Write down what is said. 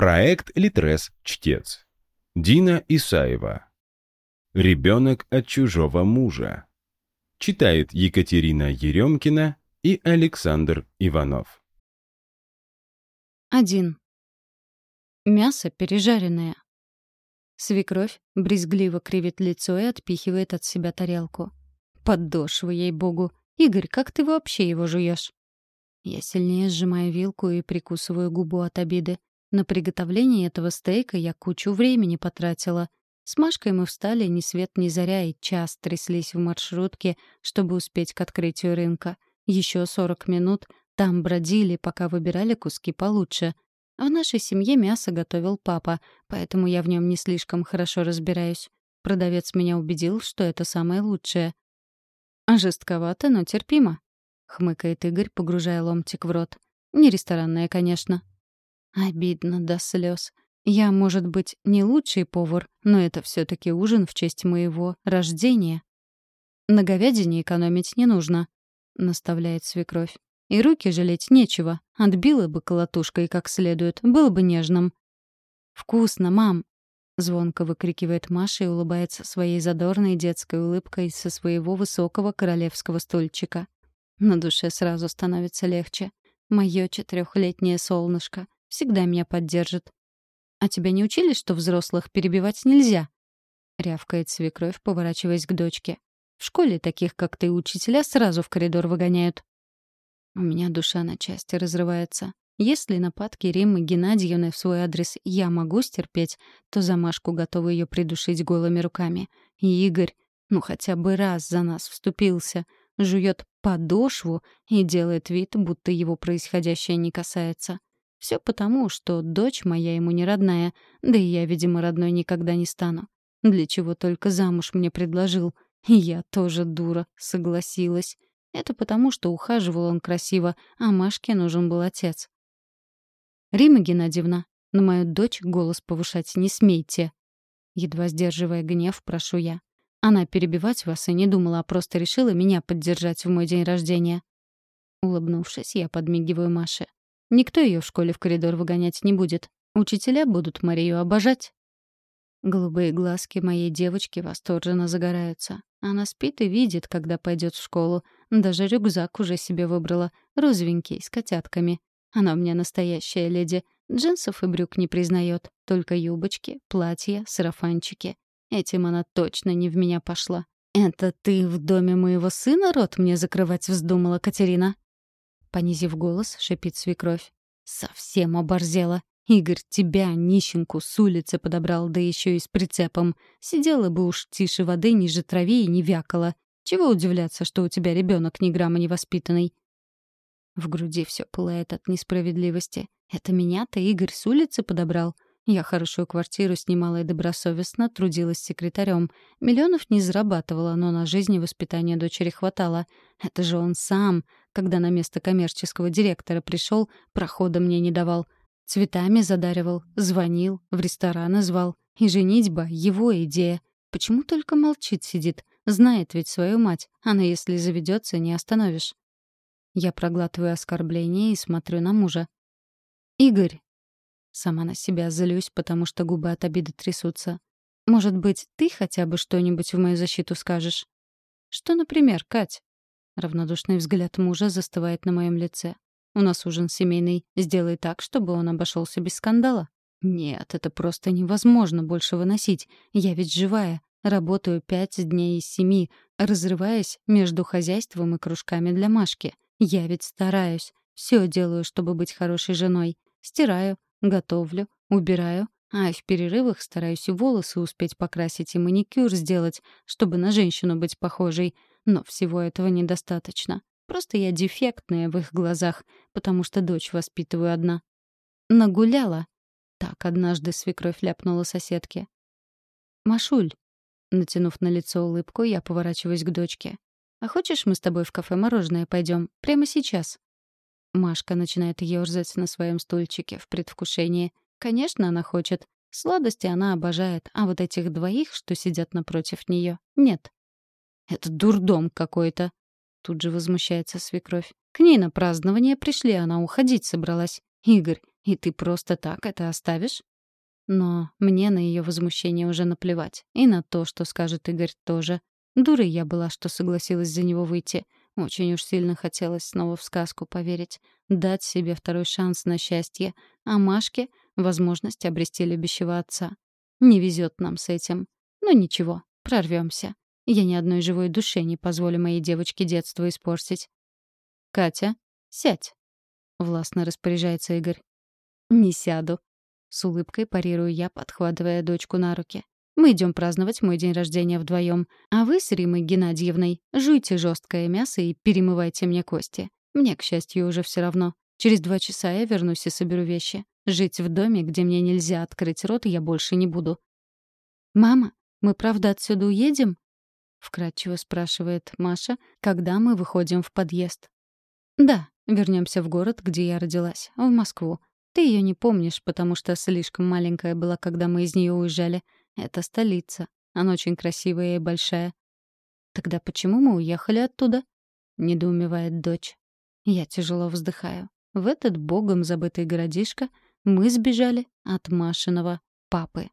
Проект «Литрес. Чтец». Дина Исаева. Ребенок от чужого мужа. Читает Екатерина Еремкина и Александр Иванов. 1. Мясо пережаренное. Свекровь брезгливо кривит лицо и отпихивает от себя тарелку. Подошва, ей-богу. Игорь, как ты вообще его жуешь? Я сильнее сжимаю вилку и прикусываю губу от обиды. На приготовление этого стейка я кучу времени потратила. С Машкой мы встали ни свет ни заря и час тряслись в маршрутке, чтобы успеть к открытию рынка. Еще 40 минут там бродили, пока выбирали куски получше. А в нашей семье мясо готовил папа, поэтому я в нем не слишком хорошо разбираюсь. Продавец меня убедил, что это самое лучшее. «Жестковато, но терпимо», — хмыкает Игорь, погружая ломтик в рот. «Не ресторанное, конечно». Обидно до слез. Я, может быть, не лучший повар, но это все таки ужин в честь моего рождения. На говядине экономить не нужно, — наставляет свекровь. И руки жалеть нечего. Отбила бы колотушкой как следует, было бы нежным. «Вкусно, мам!» — звонко выкрикивает Маша и улыбается своей задорной детской улыбкой со своего высокого королевского стульчика. На душе сразу становится легче. Моё четырехлетнее солнышко — Всегда меня поддержит. «А тебя не учили, что взрослых перебивать нельзя?» — рявкает свекровь, поворачиваясь к дочке. «В школе таких, как ты, учителя сразу в коридор выгоняют». У меня душа на части разрывается. Если нападки Риммы Геннадьевны в свой адрес я могу стерпеть, то за Машку готова ее придушить голыми руками. И Игорь, ну хотя бы раз за нас вступился, жует подошву и делает вид, будто его происходящее не касается. Все потому, что дочь моя ему не родная, да и я, видимо, родной никогда не стану. Для чего только замуж мне предложил. Я тоже дура, согласилась. Это потому, что ухаживал он красиво, а Машке нужен был отец. «Рима Геннадьевна, на мою дочь голос повышать не смейте!» Едва сдерживая гнев, прошу я. Она перебивать вас и не думала, а просто решила меня поддержать в мой день рождения. Улыбнувшись, я подмигиваю Маше. Никто ее в школе в коридор выгонять не будет. Учителя будут Марию обожать. Голубые глазки моей девочки восторженно загораются. Она спит и видит, когда пойдет в школу. Даже рюкзак уже себе выбрала, розовенький, с котятками. Она у меня настоящая леди. Джинсов и брюк не признает, только юбочки, платья, сарафанчики. Этим она точно не в меня пошла. «Это ты в доме моего сына рот мне закрывать вздумала, Катерина?» Понизив голос, шипит свекровь. «Совсем оборзела. Игорь тебя, нищенку, с улицы подобрал, да еще и с прицепом. Сидела бы уж тише воды, ниже траве и не вякала. Чего удивляться, что у тебя ребенок ни грамма невоспитанный?» В груди все пылает от несправедливости. Это меня-то Игорь с улицы подобрал. Я хорошую квартиру снимала и добросовестно трудилась секретарем. Миллионов не зарабатывала, но на жизнь и воспитание дочери хватало. Это же он сам, когда на место коммерческого директора пришел, прохода мне не давал. Цветами задаривал, звонил, в рестораны звал. И женитьба — его идея. Почему только молчит сидит? Знает ведь свою мать. Она, если заведется, не остановишь. Я проглатываю оскорбление и смотрю на мужа. «Игорь!» Сама на себя злюсь, потому что губы от обиды трясутся. «Может быть, ты хотя бы что-нибудь в мою защиту скажешь?» «Что, например, Кать?» Равнодушный взгляд мужа застывает на моем лице. «У нас ужин семейный. Сделай так, чтобы он обошелся без скандала». «Нет, это просто невозможно больше выносить. Я ведь живая. Работаю пять дней из семи, разрываясь между хозяйством и кружками для Машки. Я ведь стараюсь. Все делаю, чтобы быть хорошей женой. Стираю, готовлю, убираю, а в перерывах стараюсь и волосы успеть покрасить и маникюр сделать, чтобы на женщину быть похожей. Но всего этого недостаточно. Просто я дефектная в их глазах, потому что дочь воспитываю одна. Нагуляла. Так однажды свекровь ляпнула соседке. «Машуль», натянув на лицо улыбку, я поворачиваюсь к дочке. «А хочешь, мы с тобой в кафе мороженое пойдем? Прямо сейчас?» Машка начинает ёрзать на своем стульчике в предвкушении. Конечно, она хочет. Сладости она обожает, а вот этих двоих, что сидят напротив нее, нет. «Это дурдом какой-то!» Тут же возмущается свекровь. «К ней на празднование пришли, она уходить собралась. Игорь, И ты просто так это оставишь? Но мне на ее возмущение уже наплевать. И на то, что скажет Игорь, тоже. Дурой я была, что согласилась за него выйти. Очень уж сильно хотелось снова в сказку поверить. Дать себе второй шанс на счастье. А Машке — возможность обрести любящего отца. Не везет нам с этим. Но ничего, прорвемся. Я ни одной живой душе не позволю моей девочке детство испортить. «Катя, сядь!» — властно распоряжается Игорь. «Не сяду», с улыбкой парирую я, подхватывая дочку на руки. Мы идем праздновать мой день рождения вдвоем, а вы с Римой Геннадьевной жуйте жесткое мясо и перемывайте мне кости. Мне, к счастью, уже все равно. Через два часа я вернусь и соберу вещи. Жить в доме, где мне нельзя открыть рот, я больше не буду. «Мама, мы правда отсюда уедем?» — вкратчиво спрашивает Маша, когда мы выходим в подъезд. «Да, вернемся в город, где я родилась, в Москву. Ты ее не помнишь, потому что слишком маленькая была, когда мы из нее уезжали. Это столица. Она очень красивая и большая. Тогда почему мы уехали оттуда? Недоумевает дочь. Я тяжело вздыхаю. В этот богом забытый городишко мы сбежали от Машиного папы.